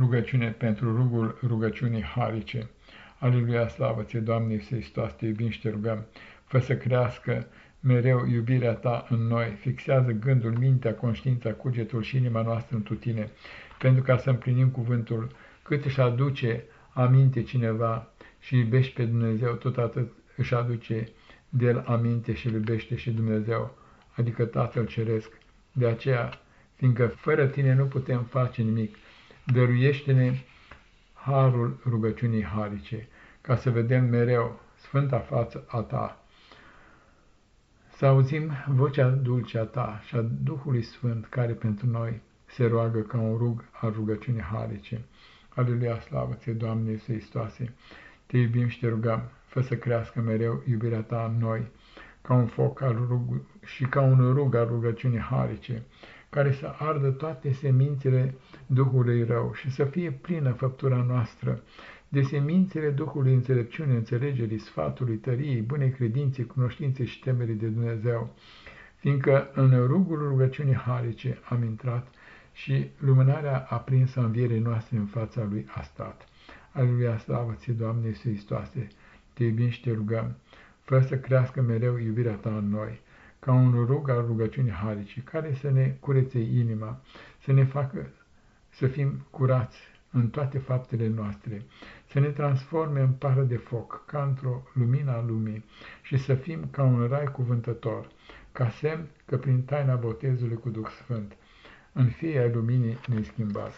Rugăciune pentru rugul rugăciunii harice. Aleluia, slavă ție, Doamne Iisus Hristos, te iubim și te rugăm. Fă să crească mereu iubirea ta în noi, fixează gândul, mintea, conștiința, cugetul și inima noastră în tine, pentru ca să împlinim cuvântul, cât își aduce aminte cineva și iubește pe Dumnezeu, tot atât își aduce de el aminte și iubește și Dumnezeu, adică Tatăl Ceresc. De aceea, fiindcă fără tine nu putem face nimic, dăruiește-ne harul rugăciunii harice, ca să vedem mereu sfânta față a ta, să auzim vocea dulce a ta și a Duhului Sfânt, care pentru noi se roagă ca un rug al rugăciunii harice. Aleluia, slavă ție, Doamne Iisus Hristoase! Te iubim și te rugăm, fă să crească mereu iubirea ta în noi, ca un foc al rug și ca un rug al rugăciunii harice, care să ardă toate semințele Duhului rău și să fie plină făptura noastră. De semințele Duhului înțelepciune, înțelegerii, sfatului, tăriei, bunei credințe, cunoștințe și temerii de Dumnezeu, fiindcă în rugul rugăciunii harice am intrat și lumânarea aprinsă în vierei noastre în fața Lui a stat. Aleluia, slavă ție, Doamne Iisus Hristoase, te iubim și te rugăm, fă să crească mereu iubirea Ta în noi, ca un rug al rugăciunii harice, care să ne curețe inima, să ne facă să fim curați în toate faptele noastre, să ne transforme în pară de foc, ca într-o lumină a lumii, și să fim ca un rai cuvântător, ca semn că prin taina botezului cu Duh Sfânt, în fie ai luminii ne schimbat.